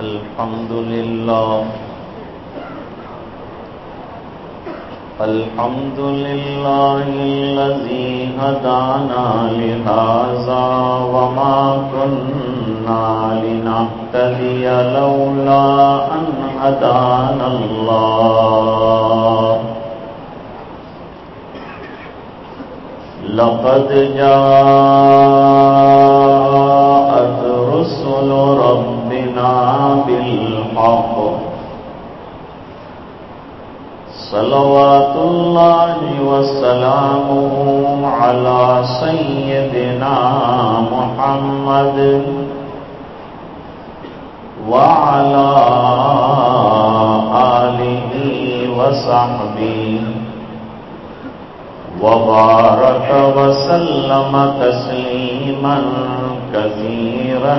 الحمد لله الحمد لله الذي هدانا لهذا وما كنا لنهتدي لولا أن هدانا الله. لقد جاءت رسل ربنا بالحق. صلوات الله وسلامه على سيدنا محمد وعلى آله وصحبه. وبارك وسلم تسليما كثيرا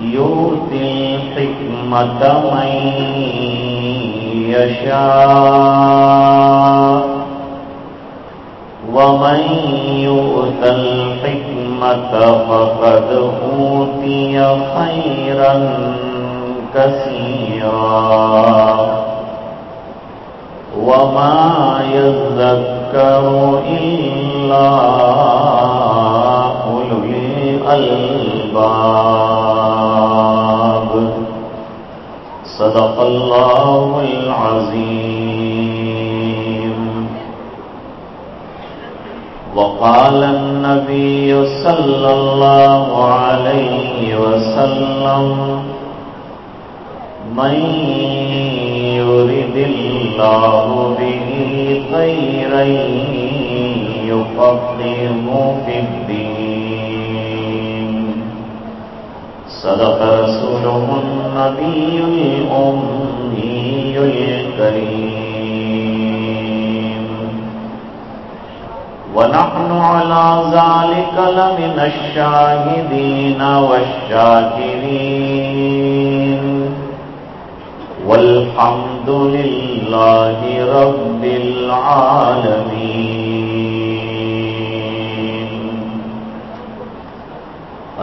يؤتي الحكمة من يشاء ومن يؤت الحكمة فقد أوتي خيرا كثيرا وما يذكر إلا أولو الألباب صدق الله العظيم. وقال النبي صلى الله عليه وسلم، من يرد الله به خيرا يفقهه في الدين صدق رسوله النبي الأمي الكريم. ونحن على ذلك لمن الشاهدين والشاكرين. والحمد لله رب العالمين.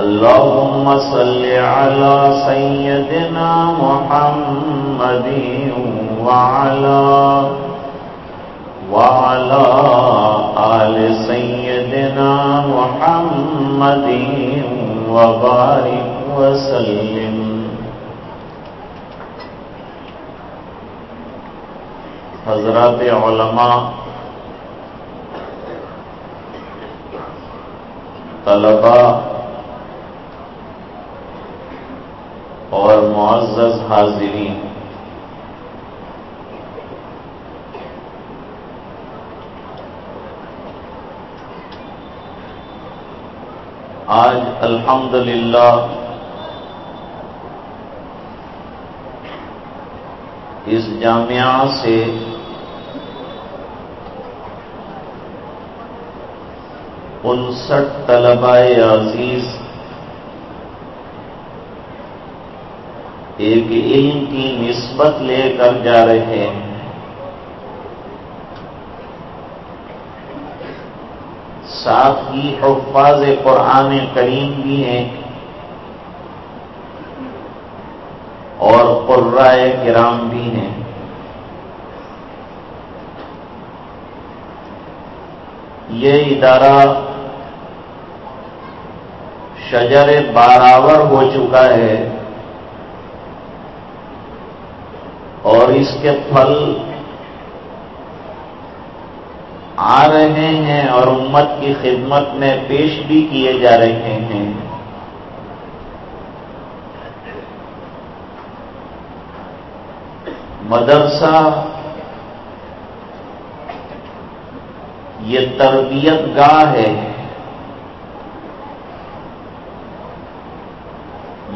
اللهم صل على سيدنا محمد وعلى وعلى آل سيدنا محمد وبارك وسلم. حضرات علماء، طلباء اور معزز حاضرین۔ آج الحمدللہ اس جامعہ سے انسٹھ طلباء عزیز ایک علم کی نسبت لے کر جا رہے ہیں۔ ساتھ ہی حفاظ قرآن کریم بھی ہیں۔ اور قرائے کرام بھی ہیں۔ یہ ادارہ شجر باراور ہو چکا ہے اور اس کے پھل آ رہے ہیں اور امت کی خدمت میں پیش بھی کیے جا رہے ہیں۔ مدرسہ، یہ تربیت گاہ ہے۔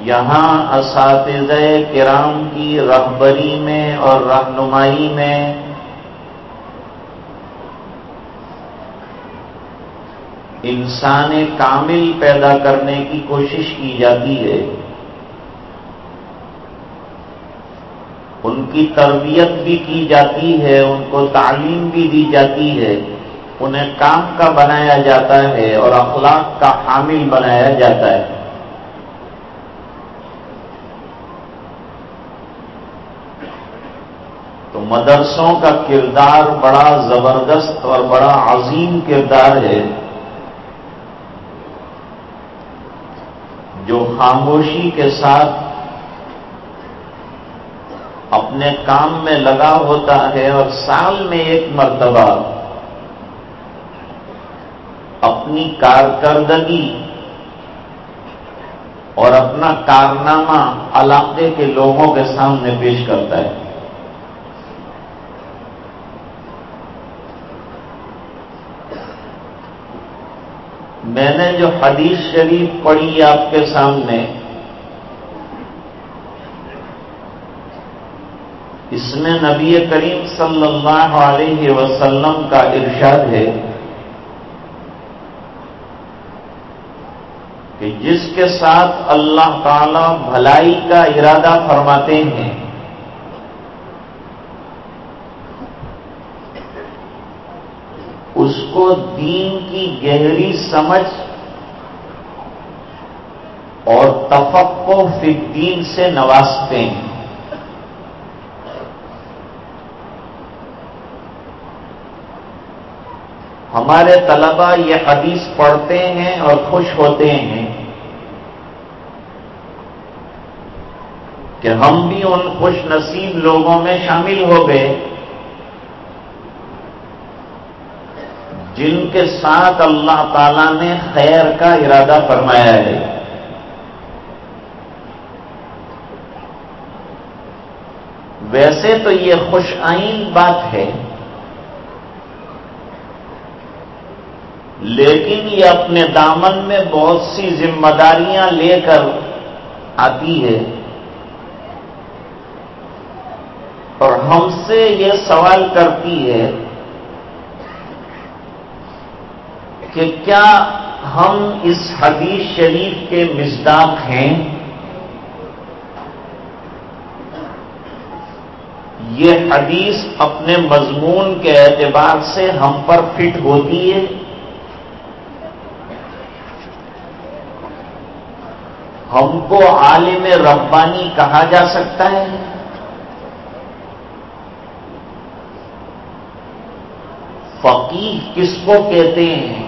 یہاں اساتذہ کرام کی رہبری میں اور رہنمائی میں انسان کامل پیدا کرنے کی کوشش کی جاتی ہے۔ ان کی تربیت بھی کی جاتی ہے، ان کو تعلیم بھی دی جاتی ہے۔ انہیں کام کا بنایا جاتا ہے اور اخلاق کا حامل بنایا جاتا ہے۔ تو مدرسوں کا کردار بڑا زبردست اور بڑا عظیم کردار ہے۔ جو خاموشی کے ساتھ اپنے کام میں لگا ہوتا ہے اور سال میں ایک مرتبہ اپنی کارکردگی اور اپنا کارنامہ علاقے کے لوگوں کے سامنے پیش کرتا ہے۔ میں نے جو حدیث شریف پڑھی آپ کے سامنے، اس میں نبی کریم صلی اللہ علیہ وسلم کا ارشاد ہے کہ جس کے ساتھ اللہ تعالی بھلائی کا ارادہ فرماتے ہیں اس کو دین کی گہری سمجھ اور تفقو فی دین سے نوازتے ہیں۔ ہمارے طلبا یہ حدیث پڑھتے ہیں اور خوش ہوتے ہیں کہ ہم بھی ان خوش نصیب لوگوں میں شامل ہو گئے۔ جن کے ساتھ اللہ تعالی نے خیر کا ارادہ فرمایا ہے۔ ویسے تو یہ خوش آئین بات ہے، لیکن یہ اپنے دامن میں بہت سی ذمہ داریاں لے کر آتی ہے۔ اور ہم سے یہ سوال کرتی ہے کہ کیا ہم اس حدیث شریف کے مزداق ہیں؟ یہ حدیث اپنے مضمون کے اعتبار سے ہم پر فٹ ہوتی ہے۔ ہم کو عالم ربانی کہا جا سکتا ہے۔ فقیر کس کو کہتے ہیں؟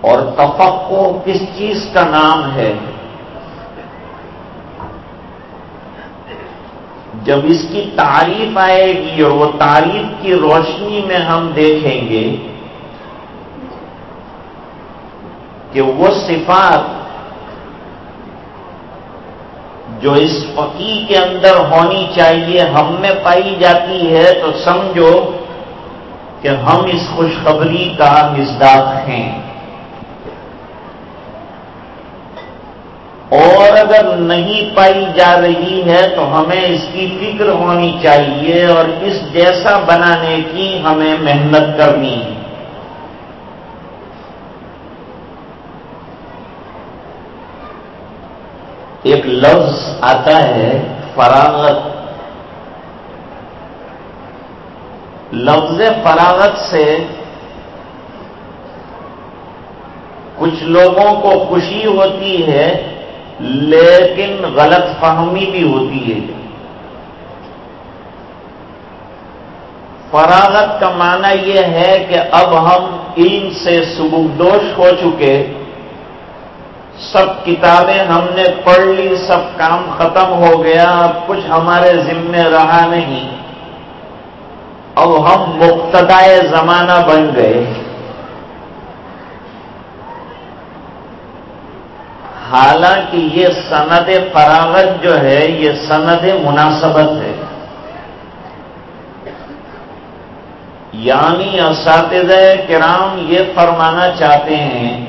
اور تفقو کس چیز کا نام ہے؟ جب اس کی تعریف آئے گی اور وہ تعریف کی روشنی میں ہم دیکھیں گے کہ وہ صفات جو اس فقی کے اندر ہونی چاہیے، ہم میں پائی جاتی ہے، تو سمجھو کہ ہم اس خوشخبری کا مزداق ہیں اور اگر نہیں پائی جا رہی ہے تو ہمیں اس کی فکر ہونی چاہیے اور اس جیسا بنانے کی ہمیں محنت کرنی ہے۔ ایک لفظ آتا ہے فراغت۔ لفظ فراغت سے کچھ لوگوں کو خوشی ہوتی ہے لیکن غلط فہمی بھی ہوتی ہے۔ فراغت کا معنی یہ ہے کہ اب ہم علم سے سبکدوش ہو چکے۔ سب کتابیں ہم نے پڑھ لی، سب کام ختم ہو گیا، اب کچھ ہمارے ذمے رہا نہیں۔ اب ہم مقتدائے زمانہ بن گئے۔ حالانکہ یہ سند فراغت جو ہے، یہ سند مناسبت ہے۔ یعنی اساتذہ کرام یہ فرمانا چاہتے ہیں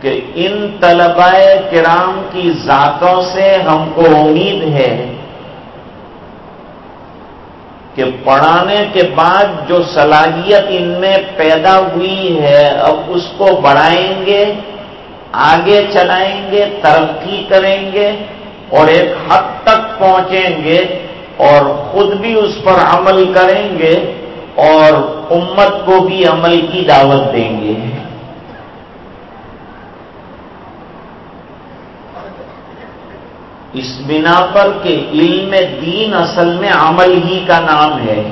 کہ ان طلباء کرام کی ذاتوں سے ہم کو امید ہے کہ پڑھانے کے بعد جو صلاحیت ان میں پیدا ہوئی ہے، اب اس کو بڑھائیں گے، آگے چلائیں گے، ترقی کریں گے اور ایک حد تک پہنچیں گے اور خود بھی اس پر عمل کریں گے اور امت کو بھی عمل کی دعوت دیں گے۔ اس بنا پر کہ علم دین اصل میں عمل ہی کا نام ہے۔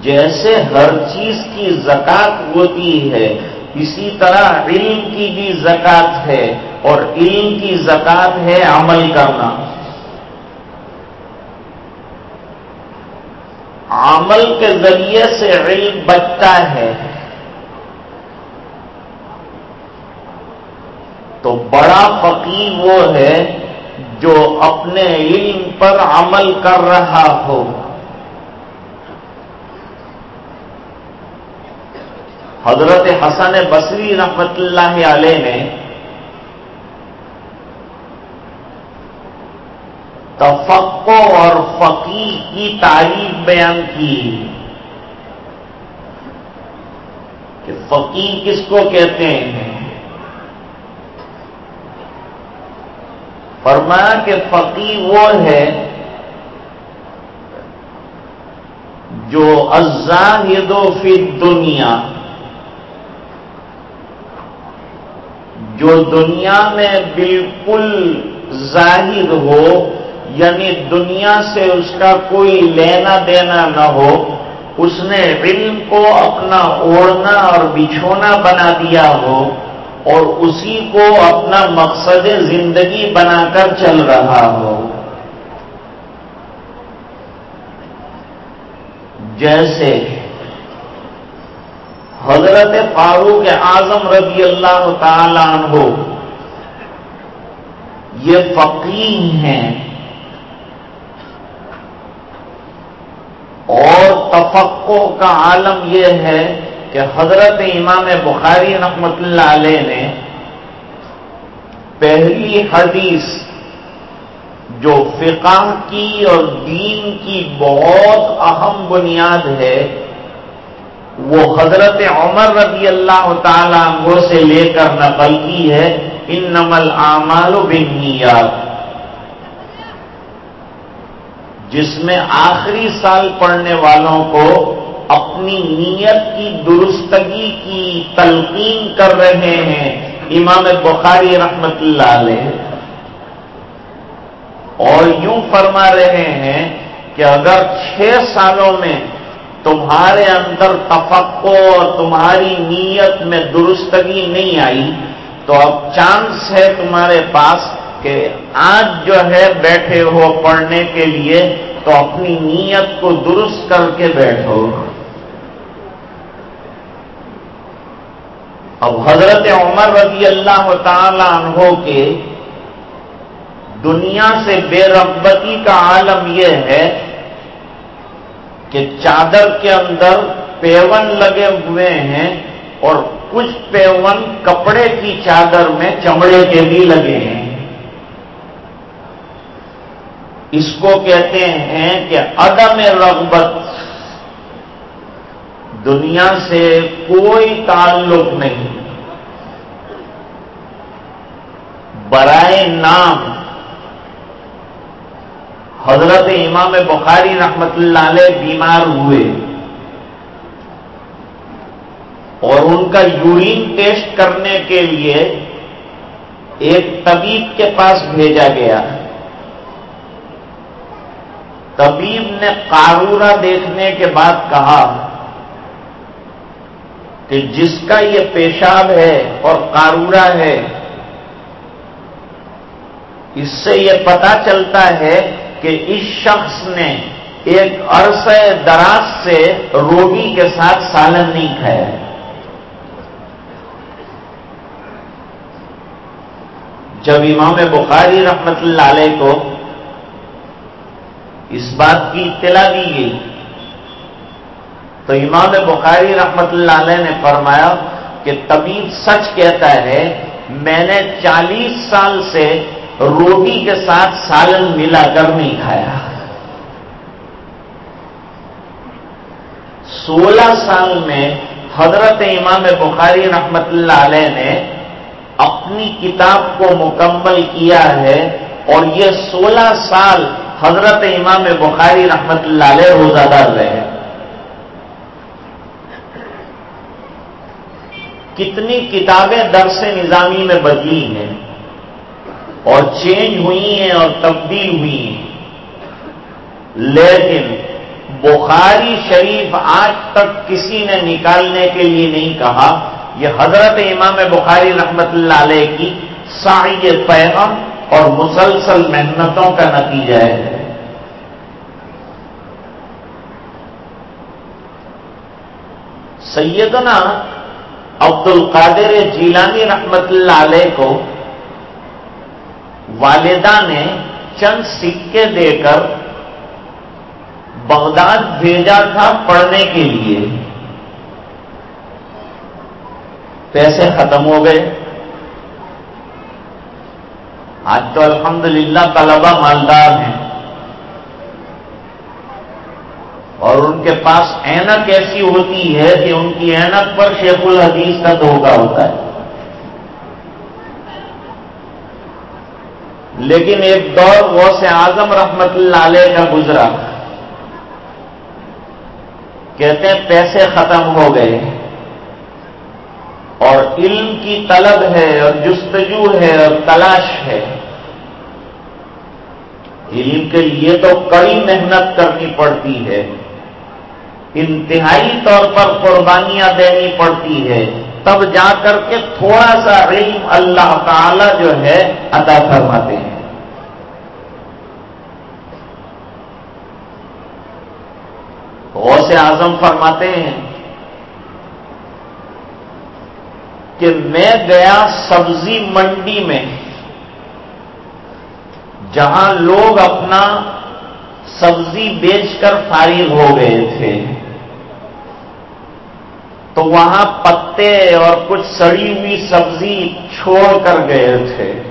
جیسے ہر چیز کی زکات ہوتی ہے، اسی طرح علم کی بھی زکات ہے اور علم کی زکات ہے عمل کرنا۔ عمل کے ذریعے سے علم بچتا ہے۔ تو بڑا فقیر وہ ہے جو اپنے علم پر عمل کر رہا ہو۔ حضرت حسن بصری رحمت اللہ علیہ نے تفقو اور فقیر کی تعریف بیان کی کہ فقیر کس کو کہتے ہیں؟ فرمایا کہ فقیر وہ ہے جو الزاہد فی دنیا جو دنیا میں بالکل ظاہر ہو یعنی دنیا سے اس کا کوئی لینا دینا نہ ہو، اس نے علم کو اپنا اوڑھنا اور بچھونا بنا دیا ہو اور اسی کو اپنا مقصد زندگی بنا کر چل رہا ہو۔ جیسے حضرت فاروق اعظم رضی اللہ تعالی عنہ یہ فقیر ہیں اور تفقو کا عالم یہ ہے کہ حضرت امام بخاری رحمت اللہ علیہ نے پہلی حدیث جو فقہ کی اور دین کی بہت اہم بنیاد ہے، وہ حضرت عمر رضی اللہ تعالی عنہ سے لے کر نقل کی ہے ان نمل اعمال و جس میں آخری سال پڑھنے والوں کو اپنی نیت کی درستگی کی تلقین کر رہے ہیں۔ امام بخاری رحمت اللہ علیہ اور یوں فرما رہے ہیں کہ اگر چھ سالوں میں تمہارے اندر تفقو اور تمہاری نیت میں درستگی نہیں آئی، تو اب چانس ہے تمہارے پاس کہ آج جو ہے بیٹھے ہو پڑھنے کے لیے، تو اپنی نیت کو درست کر کے بیٹھو۔ اب حضرت عمر رضی اللہ تعالی عنہ کے دنیا سے بے رغبتی کا عالم یہ ہے کہ چادر کے اندر پیون لگے ہوئے ہیں اور کچھ پیون کپڑے کی چادر میں چمڑے کے بھی لگے ہیں۔ اس کو کہتے ہیں کہ عدم رغبت دنیا سے کوئی تعلق نہیں۔ برائے نام حضرت امام بخاری رحمت اللہ علیہ بیمار ہوئے اور ان کا یورین ٹیسٹ کرنے کے لیے ایک طبیب کے پاس بھیجا گیا۔ طبیب نے قارورہ دیکھنے کے بعد کہا کہ جس کا یہ پیشاب ہے اور قارورہ ہے اس سے یہ پتا چلتا ہے کہ اس شخص نے ایک عرصہ دراز سے روٹی کے ساتھ سالن نہیں کھایا۔ جب امام بخاری رحمت اللہ علیہ کو اس بات کی اطلاع دی گئی، تو امام بخاری رحمت اللہ علیہ نے فرمایا کہ طبیب سچ کہتا ہے، میں نے چالیس سال سے روٹی کے ساتھ سالن ملا کر نہیں کھایا۔ سولہ سال میں حضرت امام بخاری رحمت اللہ علیہ نے اپنی کتاب کو مکمل کیا ہے اور یہ سولہ سال حضرت امام بخاری رحمت اللہ علیہ روزہ دار رہے۔ کتنی کتابیں درس نظامی میں بدلی ہیں۔ اور چینج ہوئی ہیں اور تبدیل ہوئی ہیں۔ لیکن بخاری شریف آج تک کسی نے نکالنے کے لیے نہیں کہا۔ یہ حضرت امام بخاری رحمت اللہ علیہ کی سائی پیغم اور مسلسل محنتوں کا نتیجہ ہے۔ سیدنا عبد القادر جیلانی رحمت اللہ علیہ کو والدہ نے چند سکے دے کر بغداد بھیجا تھا پڑھنے کے لیے۔ پیسے ختم ہو گئے۔ آج تو الحمدللہ طلبہ مالدار ہیں۔ اور ان کے پاس اینک ایسی ہوتی ہے کہ ان کی اینک پر شیخ الحدیث کا دھوکہ ہوتا ہے۔ لیکن ایک دور وہ سے آزم رحمت اللہ علیہ کا گزرا۔ کہتے ہیں پیسے ختم ہو گئے اور علم کی طلب ہے اور جستجو ہے اور تلاش ہے۔ علم کے لیے تو کڑی محنت کرنی پڑتی ہے۔ انتہائی طور پر قربانیاں دینی پڑتی ہے تب جا کر کے تھوڑا سا علم اللہ تعالی جو ہے ادا فرماتے ہیں۔ غوث اعظم فرماتے ہیں کہ میں گیا سبزی منڈی میں، جہاں لوگ اپنا سبزی بیچ کر فارغ ہو گئے تھے۔ تو وہاں پتے اور کچھ سڑی ہوئی سبزی چھوڑ کر گئے تھے۔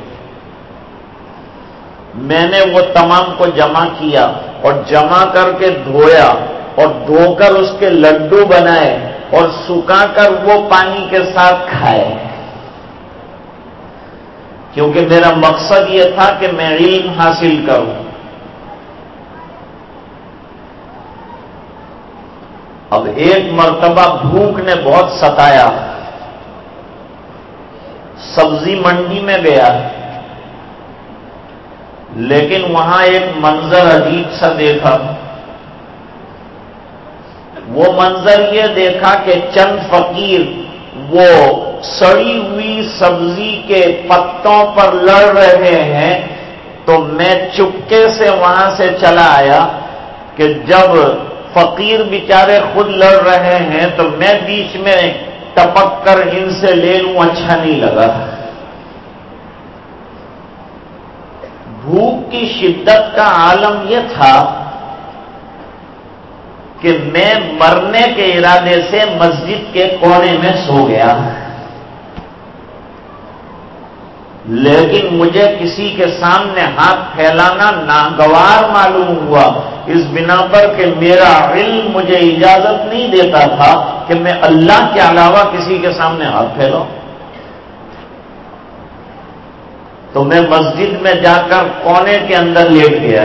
میں نے وہ تمام کو جمع کیا اور جمع کر کے دھویا اور دھو کر اس کے لڈو بنائے اور سکھا کر وہ پانی کے ساتھ کھائے۔ کیونکہ میرا مقصد یہ تھا کہ میں علم حاصل کروں۔ اب ایک مرتبہ بھوک نے بہت ستایا۔ سبزی منڈی میں گیا۔ لیکن وہاں ایک منظر عجیب سا دیکھا۔ وہ منظر یہ دیکھا کہ چند فقیر وہ سڑی ہوئی سبزی کے پتوں پر لڑ رہے ہیں۔ تو میں چپکے سے وہاں سے چلا آیا کہ جب فقیر بیچارے خود لڑ رہے ہیں تو میں بیچ میں ٹپک کر ان سے لے لوں اچھا نہیں لگا۔ بھوک کی شدت کا عالم یہ تھا کہ میں مرنے کے ارادے سے مسجد کے کونے میں سو گیا۔ لیکن مجھے کسی کے سامنے ہاتھ پھیلانا ناگوار معلوم ہوا۔ اس بنا پر کہ میرا علم مجھے اجازت نہیں دیتا تھا کہ میں اللہ کے علاوہ کسی کے سامنے ہاتھ پھیلاؤں۔ تو میں مسجد میں جا کر کونے کے اندر لیٹ گیا۔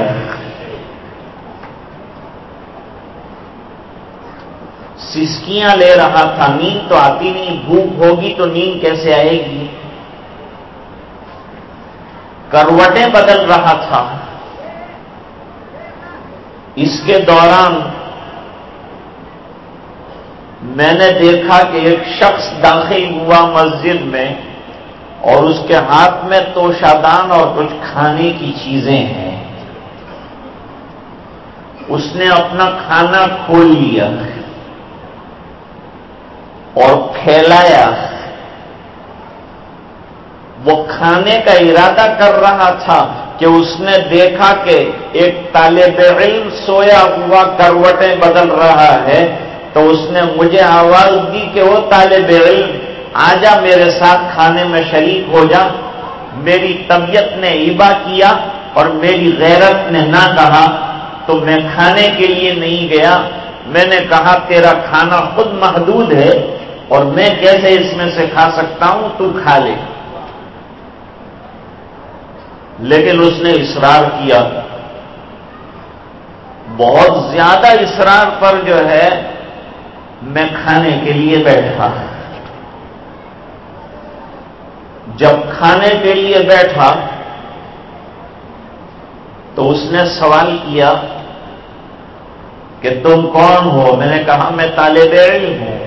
سسکیاں لے رہا تھا۔ نیند تو آتی نہیں، بھوک ہوگی تو نیند کیسے آئے گی؟ کروٹیں بدل رہا تھا۔ اس کے دوران میں نے دیکھا کہ ایک شخص داخل ہوا مسجد میں اور اس کے ہاتھ میں توشادان اور کچھ کھانے کی چیزیں ہیں۔ اس نے اپنا کھانا کھول لیا اور پھیلایا۔ وہ کھانے کا ارادہ کر رہا تھا کہ اس نے دیکھا کہ ایک طالب علم سویا ہوا کروٹیں بدل رہا ہے، تو اس نے مجھے آواز دی کہ وہ طالب علم آ جا میرے ساتھ کھانے میں شریک ہو جا۔ میری طبیعت نے ایبا کیا اور میری غیرت نے نہ کہا۔ تو میں کھانے کے لیے نہیں گیا۔ میں نے کہا، تیرا کھانا خود محدود ہے اور میں کیسے اس میں سے کھا سکتا ہوں؟ تو کھا لے۔ لیکن اس نے اصرار کیا۔ بہت زیادہ اصرار پر جو ہے، میں کھانے کے لیے بیٹھا۔ جب کھانے کے لیے بیٹھا، تو اس نے سوال کیا کہ تم کون ہو؟ میں نے کہا، میں طالب علم ہوں۔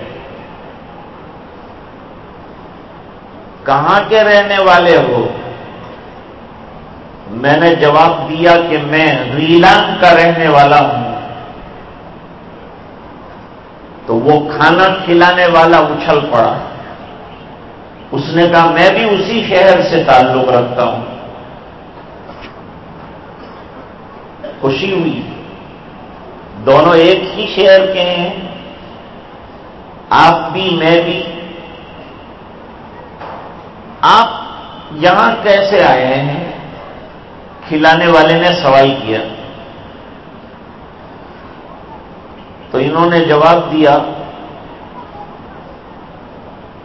کہاں کے رہنے والے ہو؟ میں نے جواب دیا کہ میں ریلان کا رہنے والا ہوں۔ تو وہ کھانا کھلانے والا اچھل پڑا۔ اس نے کہا، میں بھی اسی شہر سے تعلق رکھتا ہوں۔ خوشی ہوئی۔ دونوں ایک ہی شہر کے ہیں۔ آپ بھی، میں بھی۔ آپ یہاں کیسے آئے ہیں؟ کھلانے والے نے سوال کیا۔ تو انہوں نے جواب دیا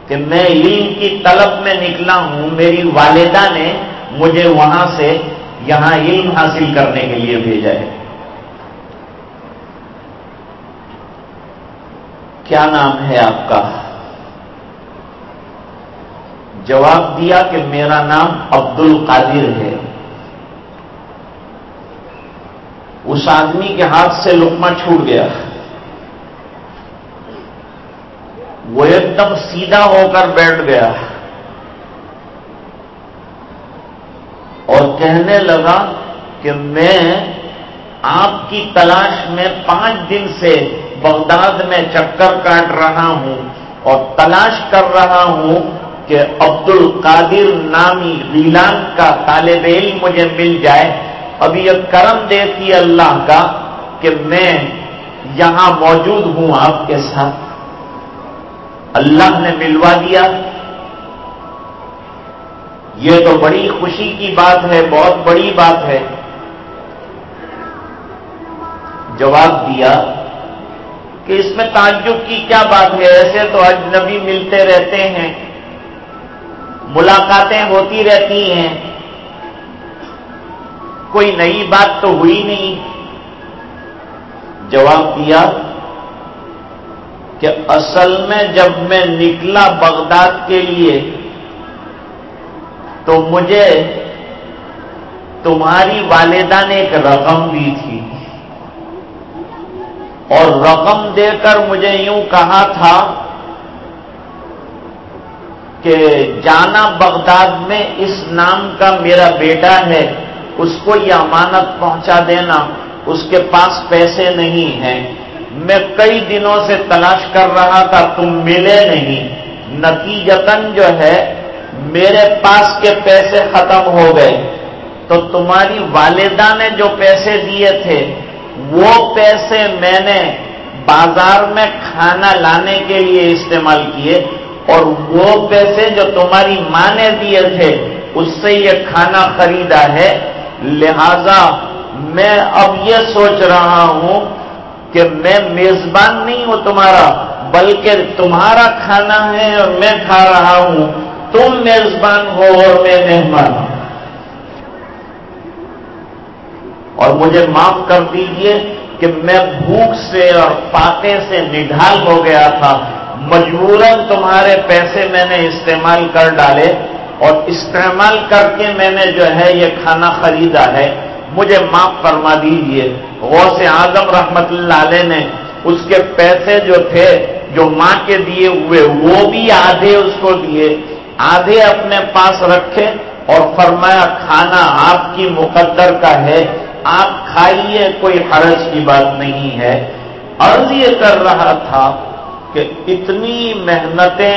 کہ میں علم کی طلب میں نکلا ہوں، میری والدہ نے مجھے وہاں سے یہاں علم حاصل کرنے کے لیے بھیجا ہے۔ کیا نام ہے آپ کا؟ جواب دیا کہ میرا نام عبد القادر ہے۔ اس آدمی کے ہاتھ سے لکما چھوٹ گیا۔ وہ ایک دم سیدھا ہو کر بیٹھ گیا۔ اور کہنے لگا کہ میں آپ کی تلاش میں پانچ دن سے بغداد میں چکر کاٹ رہا ہوں اور تلاش کر رہا ہوں کہ عبد القادر نامی ریلان کا طالب علم مجھے مل جائے۔ ابھی یہ کرم دیتی اللہ کا کہ میں یہاں موجود ہوں آپ کے ساتھ۔ اللہ نے ملوا دیا۔ یہ تو بڑی خوشی کی بات ہے، بہت بڑی بات ہے۔ جواب دیا کہ اس میں تعجب کی کیا بات ہے؟ ایسے تو اجنبی ملتے رہتے ہیں، ملاقاتیں ہوتی رہتی ہیں۔ کوئی نئی بات تو ہوئی نہیں۔ جواب دیا کہ اصل میں جب میں نکلا بغداد کے لیے تو مجھے تمہاری والدہ نے ایک رقم دی تھی۔ اور رقم دے کر مجھے یوں کہا تھا کہ جانا بغداد میں اس نام کا میرا بیٹا ہے۔ اس کو یہ امانت پہنچا دینا، اس کے پاس پیسے نہیں ہیں۔ میں کئی دنوں سے تلاش کر رہا تھا، تم ملے نہیں۔ نتیجتن جو ہے، میرے پاس کے پیسے ختم ہو گئے۔ تو تمہاری والدہ نے جو پیسے دیے تھے، وہ پیسے میں نے بازار میں کھانا لانے کے لیے استعمال کیے، اور وہ پیسے جو تمہاری ماں نے دیے تھے، اس سے یہ کھانا خریدا ہے۔ لہذا میں اب یہ سوچ رہا ہوں کہ میں میزبان نہیں ہوں تمہارا، بلکہ تمہارا کھانا ہے اور میں کھا رہا ہوں۔ تم میزبان ہو اور میں مہمان ہوں۔ اور مجھے معاف کر دیجیے کہ میں بھوک سے اور پاتے سے نڈھال ہو گیا تھا۔ مجبوراً تمہارے پیسے میں نے استعمال کر ڈالے۔ اور استعمال کر کے میں نے جو ہے یہ کھانا خریدا ہے، مجھے معاف فرما دیجیے۔ غوث اعظم رحمت اللہ علیہ نے اس کے پیسے جو تھے، جو ماں کے دیے ہوئے، وہ بھی آدھے اس کو دیے۔ آدھے اپنے پاس رکھے اور فرمایا، کھانا آپ کی مقدر کا ہے، آپ کھائیے، کوئی حرج کی بات نہیں ہے۔ عرض یہ کر رہا تھا کہ اتنی محنتیں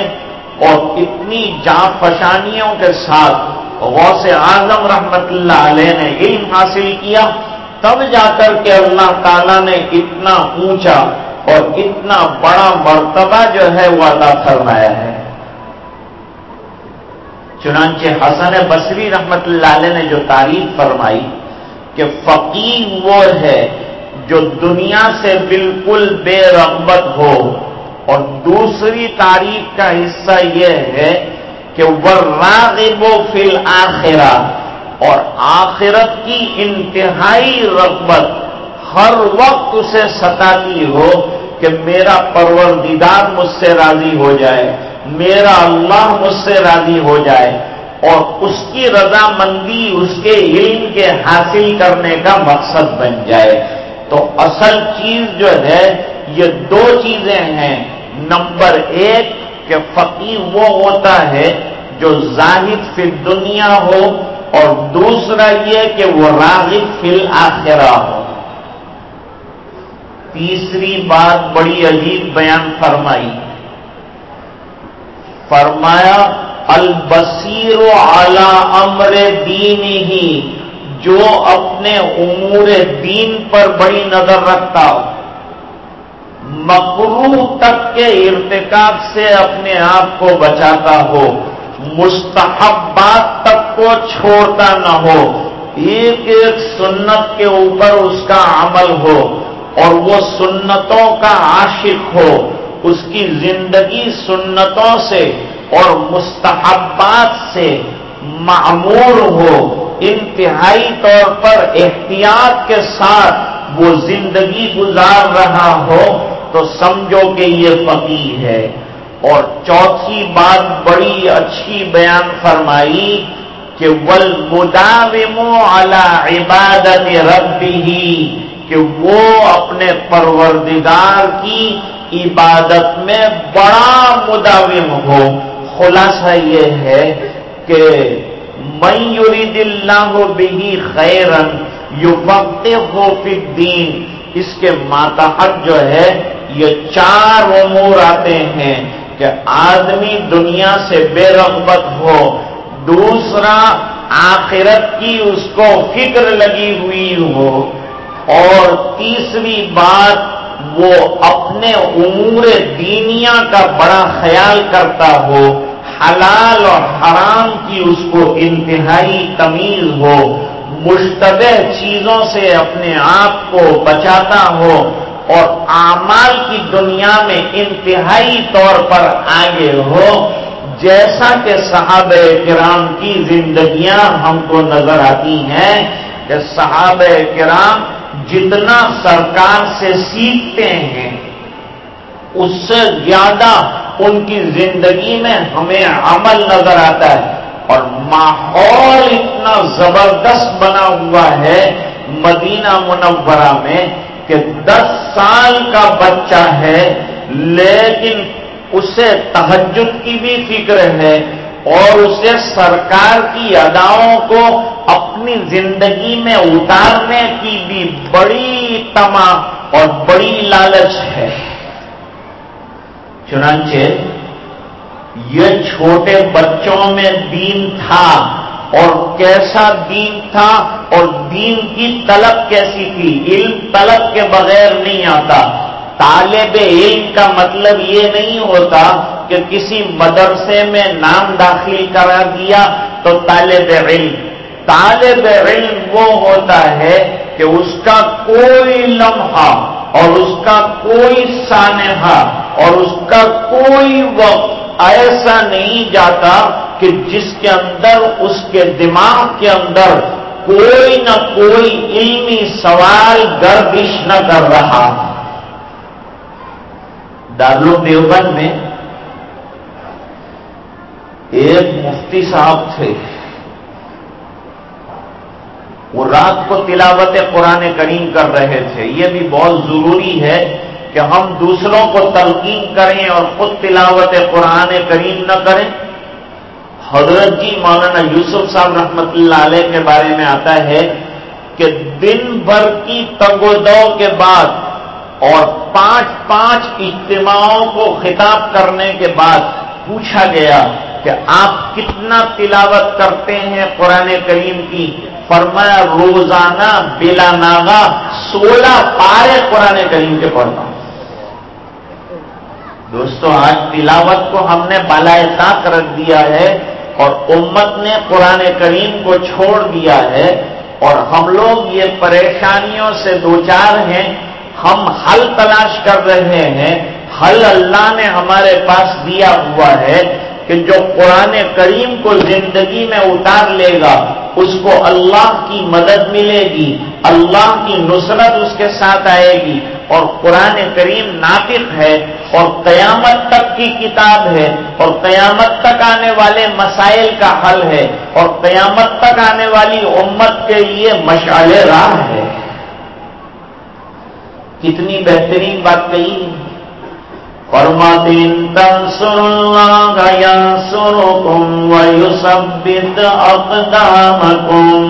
اور اتنی جاں فشانیوں کے ساتھ غوث اعظم رحمت اللہ علیہ نے علم حاصل کیا، تب جا کر کے اللہ تعالیٰ نے اتنا اونچا اور اتنا بڑا مرتبہ جو ہے وہ عطا فرمایا ہے۔ چنانچہ حسن بصری رحمت اللہ علیہ نے جو تعریف فرمائی کہ فقیر وہ ہے جو دنیا سے بالکل بے رغبت ہو۔ اور دوسری تعریف کا حصہ یہ ہے کہ وہ راغب و فل اور آخرت کی انتہائی رغبت ہر وقت اسے ستاتی ہو کہ میرا پروردگار مجھ سے راضی ہو جائے، میرا اللہ مجھ سے راضی ہو جائے اور اس کی رضامندی اس کے علم کے حاصل کرنے کا مقصد بن جائے۔ تو اصل چیز جو ہے یہ دو چیزیں ہیں۔ نمبر ایک کہ فقیر وہ ہوتا ہے جو زاہد فی دنیا ہو اور دوسرا یہ کہ وہ راغب فی آخرہ ہو۔ تیسری بات بڑی عجیب بیان فرمائی۔ فرمایا، البصیر اعلی امر دین ہی جو اپنے امور دین پر بڑی نظر رکھتا ہو۔ مکرو تک کے ارتکاب سے اپنے آپ کو بچاتا ہو، مستحبات تک کو چھوڑتا نہ ہو۔ ایک ایک سنت کے اوپر اس کا عمل ہو اور وہ سنتوں کا عاشق ہو۔ اس کی زندگی سنتوں سے اور مستحبات سے معمور ہو۔ انتہائی طور پر احتیاط کے ساتھ وہ زندگی گزار رہا ہو۔ تو سمجھو کہ یہ فقیر ہے۔ اور چوتھی بات بڑی اچھی بیان فرمائی کہ ول مداومو اعلی عبادت رب ہی کہ وہ اپنے پروردگار کی عبادت میں بڑا مداوم ہو۔ خلاصہ یہ ہے کہ میں یرید اللہ بھی خیرن یو وقت ہو دین اس کے ماتحت جو ہے یہ چار امور آتے ہیں کہ آدمی دنیا سے بے رغبت ہو، دوسرا آخرت کی اس کو فکر لگی ہوئی ہو، اور تیسری بات وہ اپنے امور دینیا کا بڑا خیال کرتا ہو، حلال اور حرام کی اس کو انتہائی تمیز ہو، مشتبہ چیزوں سے اپنے آپ کو بچاتا ہو اور اعمال کی دنیا میں انتہائی طور پر آگے ہو، جیسا کہ صحابہ کرام کی زندگیاں ہم کو نظر آتی ہیں کہ صحابہ کرام جتنا سرکار سے سیکھتے ہیں، اس سے زیادہ ان کی زندگی میں ہمیں عمل نظر آتا ہے۔ اور ماحول اتنا زبردست بنا ہوا ہے، مدینہ منورہ میں کہ دس سال کا بچہ ہے، لیکن اسے تحجد کی بھی فکر ہے اور اسے سرکار کی اداؤں کو اپنی زندگی میں اتارنے کی بھی بڑی تما اور بڑی لالچ ہے۔ چنانچہ یہ چھوٹے بچوں میں دین تھا۔ اور کیسا دین تھا اور دین کی طلب کیسی تھی؟ علم طلب کے بغیر نہیں آتا۔ طالب علم کا مطلب یہ نہیں ہوتا کہ کسی مدرسے میں نام داخل کرا دیا تو طالب علم۔ طالب علم وہ ہوتا ہے کہ اس کا کوئی لمحہ اور اس کا کوئی سانحہ اور اس کا کوئی وقت ایسا نہیں جاتا کہ جس کے اندر، اس کے دماغ کے اندر کوئی نہ کوئی علمی سوال، گردش نہ کر رہا۔ دارو دیوبند میں ایک مفتی صاحب تھے۔ وہ رات کو تلاوت قرآن کریم کر رہے تھے۔ یہ بھی بہت ضروری ہے کہ ہم دوسروں کو تلقین کریں اور خود تلاوت قرآن کریم نہ کریں۔ حضرت جی مولانا یوسف صاحب رحمت اللہ علیہ کے بارے میں آتا ہے کہ دن بھر کی تگ و دو کے بعد اور پانچ پانچ اجتماعوں کو خطاب کرنے کے بعد پوچھا گیا کہ آپ کتنا تلاوت کرتے ہیں قرآن کریم کی؟ فرمایا، روزانہ بلا ناگا سولہ پارے قرآن کریم کے پڑھتا ہوں۔ دوستو، آج تلاوت کو ہم نے بالائے طاق رکھ دیا ہے اور امت نے قرآن کریم کو چھوڑ دیا ہے اور ہم لوگ یہ پریشانیوں سے دوچار ہیں، ہم حل تلاش کر رہے ہیں۔ حل اللہ نے ہمارے پاس دیا ہوا ہے کہ جو قرآن کریم کو زندگی میں اتار لے گا، اس کو اللہ کی مدد ملے گی، اللہ کی نصرت اس کے ساتھ آئے گی۔ اور قرآن کریم ناطق ہے اور قیامت تک کی کتاب ہے اور قیامت تک آنے والے مسائل کا حل ہے اور قیامت تک آنے والی امت کے لیے مشعل راہ ہے۔ کتنی بہترین بات کہی۔ فرماتین تنصر اللہ ینصرکم ویثبت اقدامکم.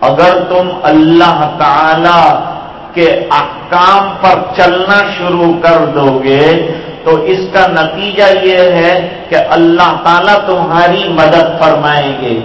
اگر تم اللہ تعالی کے احکام پر چلنا شروع کر دو گے تو اس کا نتیجہ یہ ہے کہ اللہ تعالیٰ تمہاری مدد فرمائیں گے۔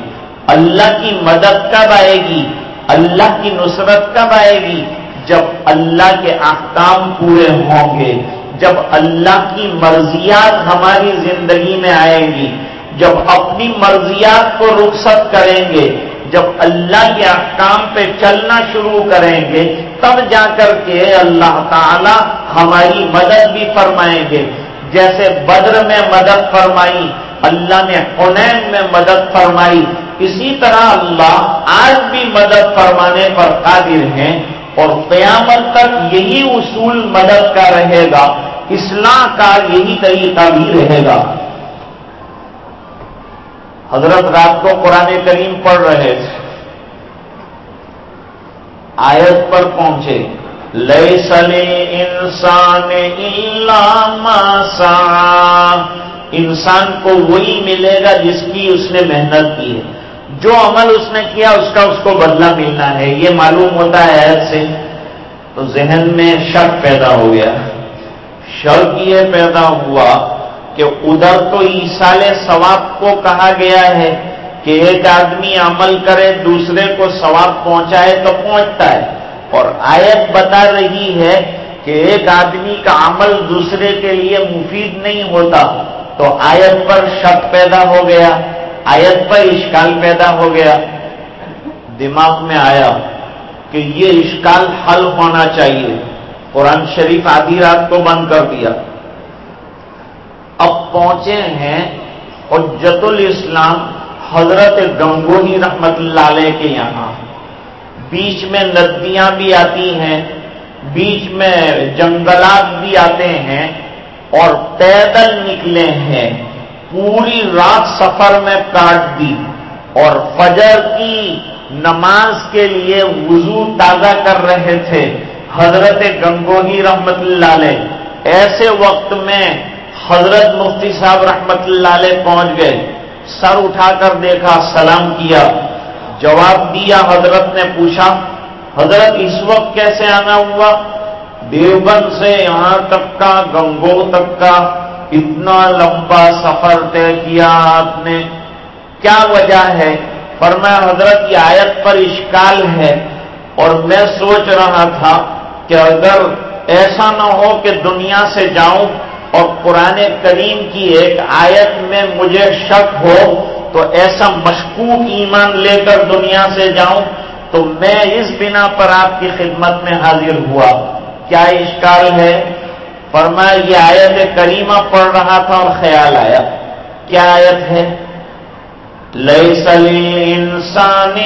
اللہ کی مدد کب آئے گی؟ اللہ کی نصرت کب آئے گی؟ جب اللہ کے احکام پورے ہوں گے۔ جب اللہ کی مرضیات ہماری زندگی میں آئیں گی۔ جب اپنی مرضیات کو رخصت کریں گے۔ جب اللہ کے احکام پہ چلنا شروع کریں گے، تب جا کر کے اللہ تعالی ہماری مدد بھی فرمائیں گے۔ جیسے بدر میں مدد فرمائی، اللہ نے حنین میں مدد فرمائی۔ اسی طرح اللہ آج بھی مدد فرمانے پر قادر ہیں اور قیامت تک یہی اصول مدد کا رہے گا، اصلاح کا یہی طریقہ بھی رہے گا۔ حضرت رات کو قرآن کریم پڑھ رہے تھے۔ آیت پر پہنچے۔ لئی سلے انسان انسان کو وہی ملے گا جس کی اس نے محنت کی ہے۔ جو عمل اس نے کیا، اس کا اس کو بدلہ ملنا ہے۔ یہ معلوم ہوتا ہے ایسے تو ذہن میں شک پیدا ہو گیا۔ شک یہ پیدا ہوا کہ ادھر تو ایسال ثواب کو کہا گیا ہے کہ ایک آدمی عمل کرے، دوسرے کو ثواب پہنچائے تو پہنچتا ہے۔ اور آیت بتا رہی ہے کہ ایک آدمی کا عمل دوسرے کے لیے مفید نہیں ہوتا۔ تو آیت پر شک پیدا ہو گیا، آیت پر اشکال پیدا ہو گیا۔ دماغ میں آیا کہ یہ اشکال حل ہونا چاہیے۔ قرآن شریف آدھی رات کو بند کر دیا۔ پہنچے ہیں اور جت الاسلام حضرت گنگوہی رحمت اللہ علیہ کے یہاں۔ بیچ میں ندیاں بھی آتی ہیں، بیچ میں جنگلات بھی آتے ہیں اور پیدل نکلے ہیں۔ پوری رات سفر میں کاٹ دی اور فجر کی نماز کے لیے وضو تازہ کر رہے تھے۔ حضرت گنگوہی رحمت اللہ علیہ، ایسے وقت میں حضرت مفتی صاحب رحمت اللہ علیہ پہنچ گئے، سر اٹھا کر دیکھا، سلام کیا، جواب دیا، حضرت نے پوچھا، حضرت اس وقت کیسے آنا ہوا؟ دیوبند سے یہاں تک کا گنگو تک کا، اتنا لمبا سفر طے کیا آپ نے؟ کیا وجہ ہے؟ فرمایا، حضرت، یہ آیت پر اشکال ہے۔ اور میں سوچ رہا تھا کہ اگر ایسا نہ ہو کہ دنیا سے جاؤں اور قرآن کریم کی ایک آیت میں مجھے شک ہو تو ایسا مشکوک ایمان لے کر دنیا سے جاؤں تو میں اس بنا پر آپ کی خدمت میں حاضر ہوا۔ کیا اشکال ہے؟ فرمایا، یہ آیت کریمہ پڑھ رہا تھا اور خیال آیا۔ کیا آیت ہے؟ لئی سلی انسان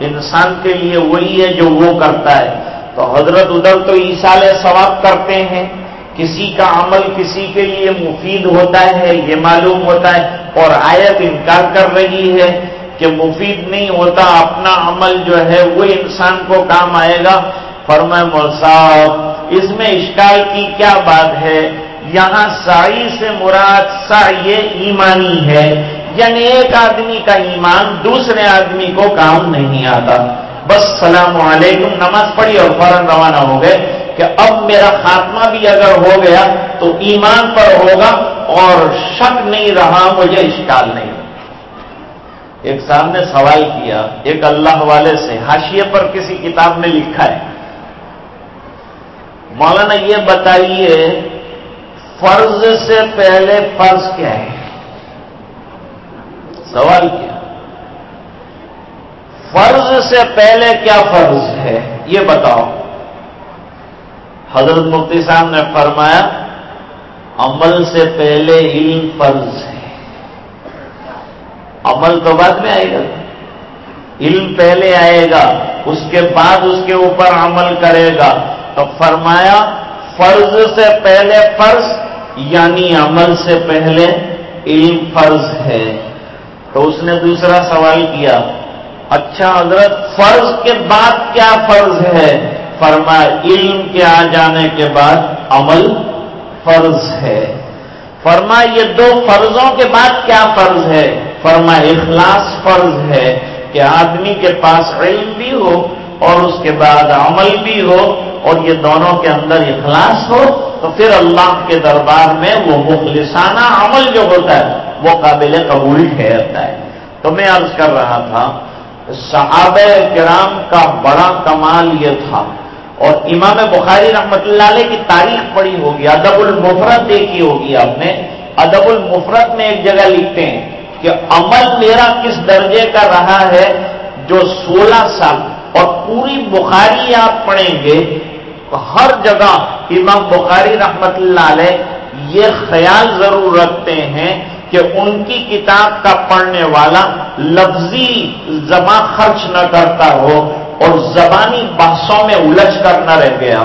انسان کے لیے وہی ہے جو وہ کرتا ہے۔ تو حضرت ادھر تو عیسال ثواب کرتے ہیں۔ کسی کا عمل کسی کے لیے مفید ہوتا ہے، یہ معلوم ہوتا ہے۔ اور آیت انکار کر رہی ہے کہ مفید نہیں ہوتا، اپنا عمل جو ہے وہ انسان کو کام آئے گا۔ فرمائے صاحب اس میں اشکال کی کیا بات ہے؟ یہاں سائی سے مراد سا یہ ایمانی ہے۔ یعنی ایک آدمی کا ایمان دوسرے آدمی کو کام نہیں آتا۔ بس سلام علیکم، نماز پڑھی اور فوراً روانہ ہو گئے کہ اب میرا خاتمہ بھی اگر ہو گیا تو ایمان پر ہوگا اور شک نہیں رہا، مجھے اشکال نہیں ایک صاحب نے سوال کیا، ایک اللہ والے سے، حاشیے پر کسی کتاب میں لکھا ہے۔ مولانا، یہ بتائیے، فرض سے پہلے فرض کیا ہے؟ سوال کیا۔ فرض سے پہلے کیا فرض ہے؟ یہ بتاؤ۔ حضرت مفتی صاحب نے فرمایا، عمل سے پہلے علم فرض ہے۔ عمل تو بعد میں آئے گا۔ علم پہلے آئے گا، اس کے بعد اس کے اوپر عمل کرے گا۔ تو فرمایا، فرض سے پہلے فرض یعنی عمل سے پہلے علم فرض ہے۔ تو اس نے دوسرا سوال کیا۔ اچھا حضرت، فرض کے بعد کیا فرض ہے؟ فرمایا، علم کے آ جانے کے بعد عمل فرض ہے۔ فرما یہ دو فرضوں کے بعد کیا فرض ہے؟ فرما اخلاص فرض ہے کہ آدمی کے پاس علم بھی ہو اور اس کے بعد عمل بھی ہو اور یہ دونوں کے اندر اخلاص ہو، تو پھر اللہ کے دربار میں وہ مخلصانہ عمل جو ہوتا ہے، وہ قابل قبول ٹھہرتا ہے۔ تو میں عرض کر رہا تھا صحابہ کرام کا بڑا کمال یہ تھا۔ اور امام بخاری رحمت اللہ علیہ کی تاریخ پڑی ہوگی، ادب المفرت دیکھی ہوگی آپ نے۔ ادب المفرت میں ایک جگہ لکھتے ہیں کہ عمل میرا کس درجے کا رہا ہے جو سولہ سال۔ اور پوری بخاری آپ پڑھیں گے ہر جگہ امام بخاری رحمت اللہ علیہ یہ خیال ضرور رکھتے ہیں کہ ان کی کتاب کا پڑھنے والا لفظی زباں خرچ نہ کرتا ہو اور زبانی بحثوں میں الجھ کر نہ رہ گیا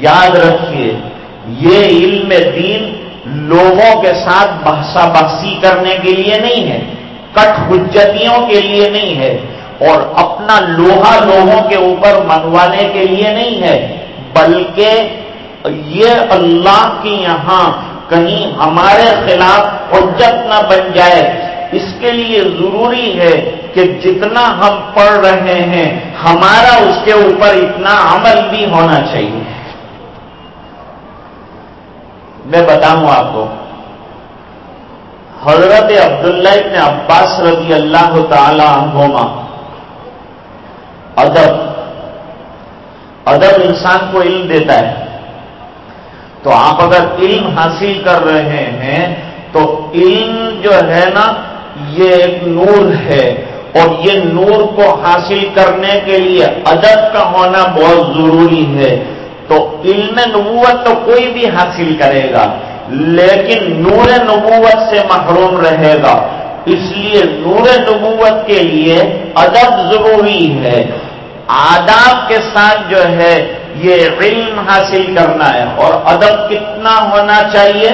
یاد رکھیے، یہ علم دین لوگوں کے ساتھ بحثا بحثی کرنے کے لیے نہیں ہے، کٹ حجتیوں کے لیے نہیں ہے اور اپنا لوہا لوگوں کے اوپر منوانے کے لیے نہیں ہے، بلکہ یہ اللہ کی یہاں کہیں ہمارے خلاف حجت نہ بن جائے۔ اس کے لیے ضروری ہے کہ جتنا ہم پڑھ رہے ہیں، ہمارا اس کے اوپر اتنا عمل بھی ہونا چاہیے۔ میں بتاؤں آپ کو، حضرت عبداللہ ابن عباس رضی اللہ تعالی عنہما، ادب ادب انسان کو علم دیتا ہے۔ تو آپ اگر علم حاصل کر رہے ہیں، تو علم جو ہے نا، یہ ایک نور ہے۔ اور یہ نور کو حاصل کرنے کے لیے ادب کا ہونا بہت ضروری ہے۔ تو علم نبوت تو کوئی بھی حاصل کرے گا، لیکن نور نبوت سے محروم رہے گا۔ اس لیے نور نبوت کے لیے ادب ضروری ہے۔ آداب کے ساتھ جو ہے یہ علم حاصل کرنا ہے اور ادب کتنا ہونا چاہیے؟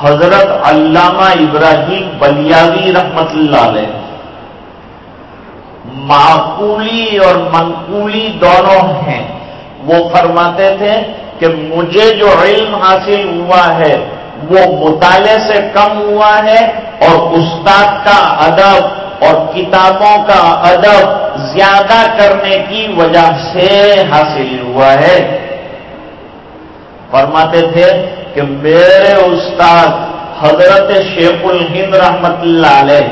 حضرت علامہ ابراہیم بلیاوی رحمت اللہ علیہ۔ معقولی اور منقولی دونوں ہیں۔ وہ فرماتے تھے کہ مجھے جو علم حاصل ہوا ہے، وہ مطالعے سے کم ہوا ہے اور استاد کا ادب اور کتابوں کا ادب زیادہ کرنے کی وجہ سے حاصل ہوا ہے۔ فرماتے تھے کہ میرے استاد حضرت شیخ الہند رحمت اللہ علیہ،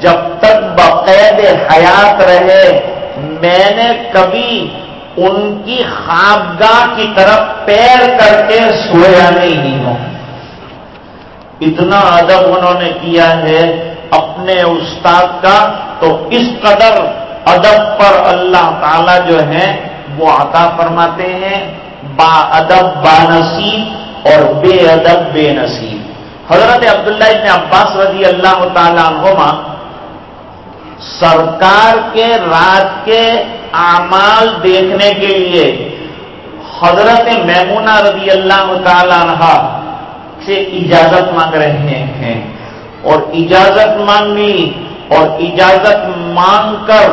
جب تک بقید حیات رہے، میں نے کبھی ان کی خوابگاہ کی طرف پیر کر کے سویا نہیں ہوں۔ اتنا ادب انہوں نے کیا ہے اپنے استاد کا، تو اس قدر ادب پر اللہ تعالی جو ہے وہ عطا فرماتے ہیں، با ادب با نصیب اور بے ادب بے نصیب۔ حضرت عبداللہ ابن عباس رضی اللہ تعالیٰ عنہما سرکار کے، رات کے اعمال دیکھنے کے لیے حضرت میمونہ رضی اللہ تعالی عنہ سے اجازت مانگ رہے ہیں۔ اور اجازت مانگی اور اجازت مانگ کر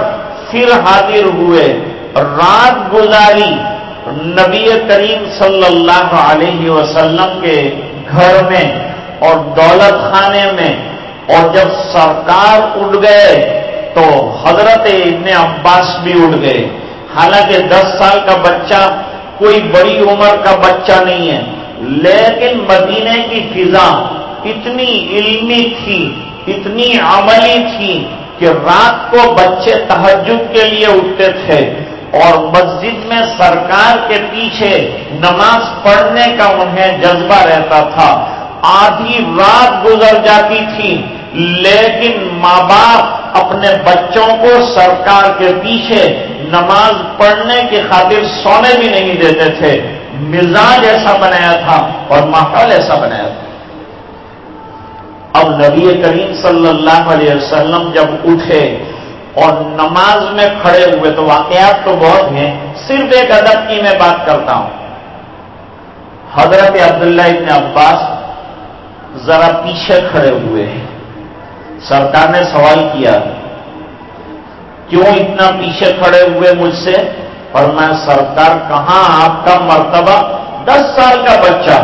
پھر حاضر ہوئے۔ رات گزاری نبی کریم صلی اللہ علیہ وسلم کے گھر میں اور دولت خانے میں۔ اور جب سرکار اٹھ گئے تو حضرت ابن عباس بھی اٹھ گئے۔ حالانکہ دس سال کا بچہ، کوئی بڑی عمر کا بچہ نہیں ہے، لیکن مدینے کی فضا اتنی علمی تھی، اتنی عملی تھی کہ رات کو بچے تحجد کے لیے اٹھتے تھے اور مسجد میں سرکار کے پیچھے نماز پڑھنے کا انہیں جذبہ رہتا تھا۔ آدھی رات گزر جاتی تھی، لیکن ماں باپ اپنے بچوں کو سرکار کے پیچھے نماز پڑھنے کی خاطر سونے بھی نہیں دیتے تھے۔ مزاج ایسا بنایا تھا اور ماحول ایسا بنایا تھا۔ اب نبی کریم صلی اللہ علیہ وسلم جب اٹھے اور نماز میں کھڑے ہوئے تو واقعات تو بہت ہیں، صرف ایک ادب کی میں بات کرتا ہوں۔ حضرت عبداللہ ابن عباس ذرا پیچھے کھڑے ہوئے ہیں۔ سرکار نے سوال کیا، کیوں اتنا پیچھے کھڑے ہوئے مجھ سے؟ اور میں سرکار، کہاں آپ کا مرتبہ؟ دس سال کا بچہ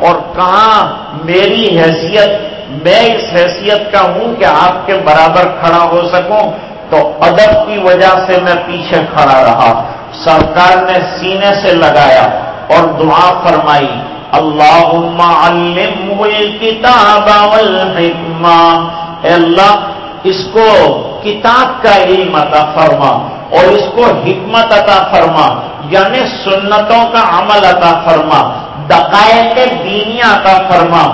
اور کہاں میری حیثیت میں اس حیثیت کا ہوں کہ آپ کے برابر کھڑا ہو سکوں تو ادب کی وجہ سے میں پیچھے کھڑا رہا۔ سرکار نے سینے سے لگایا اور دعا فرمائی اللہ علم کتاب اے اللہ، اس کو کتاب کا علم عطا فرما اور اس کو حکمت عطا فرما یعنی سنتوں کا عمل عطا فرما، دقائق دینیا عطا فرما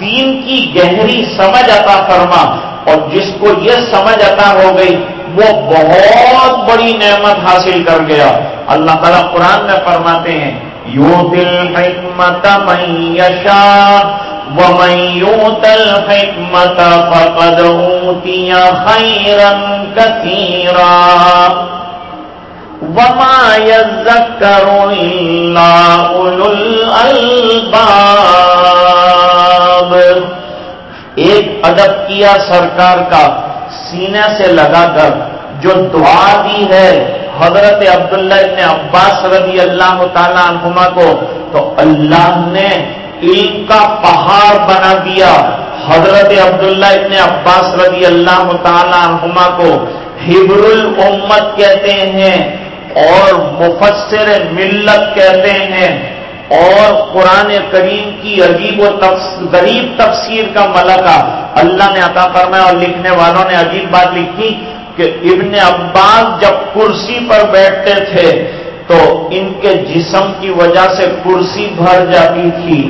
دین کی گہری سمجھ عطا فرما اور جس کو یہ سمجھ عطا ہو گئی، وہ بہت بڑی نعمت حاصل کر گیا۔ اللہ تعالیٰ قرآن میں فرماتے ہیں یو دل حکمت میشا و تل حکمت فقد اوتیا خیرن کثیرا۔ وما يذكر إلا أولو الألباب ایک ادب کیا سرکار کا، سینے سے لگا کر، جو دعا دی ہے حضرت عبداللہ ابن عباس رضی اللہ تعالی عنہما کو، تو اللہ نے علم کا پہاڑ بنا دیا۔ حضرت عبداللہ ابن عباس رضی اللہ تعالی عنہما کو ہبر الامت کہتے ہیں اور مفسر ملت کہتے ہیں۔ اور قرآن کریم کی عجیب و غریب تفسیر کا ملکہ اللہ نے عطا فرمایا اور لکھنے والوں نے عجیب بات لکھی کہ ابن عباس جب کرسی پر بیٹھتے تھے تو ان کے جسم کی وجہ سے کرسی بھر جاتی تھی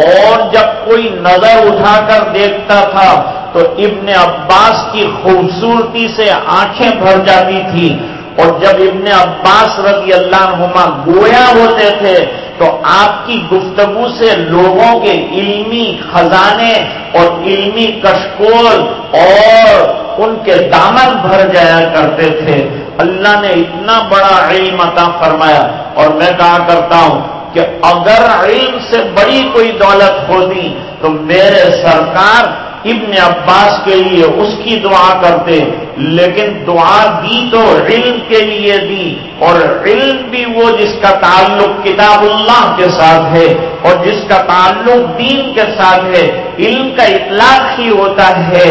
اور جب کوئی نظر اٹھا کر دیکھتا تھا تو ابن عباس کی خوبصورتی سے آنکھیں بھر جاتی تھی اور جب ابن عباس رضی اللہ عنہما گویا ہوتے تھے، تو آپ کی گفتگو سے لوگوں کے علمی خزانے اور علمی کشکول اور ان کے دامن بھر جایا کرتے تھے۔ اللہ نے اتنا بڑا علم عطا فرمایا۔ اور میں کہا کرتا ہوں کہ اگر علم سے بڑی کوئی دولت ہوتی تو میرے سرکار ابن عباس کے لیے اس کی دعا کرتے لیکن دعا دی تو علم کے لیے دی اور علم بھی وہ جس کا تعلق کتاب اللہ کے ساتھ ہے اور جس کا تعلق دین کے ساتھ ہے علم کا اطلاق ہی ہوتا ہے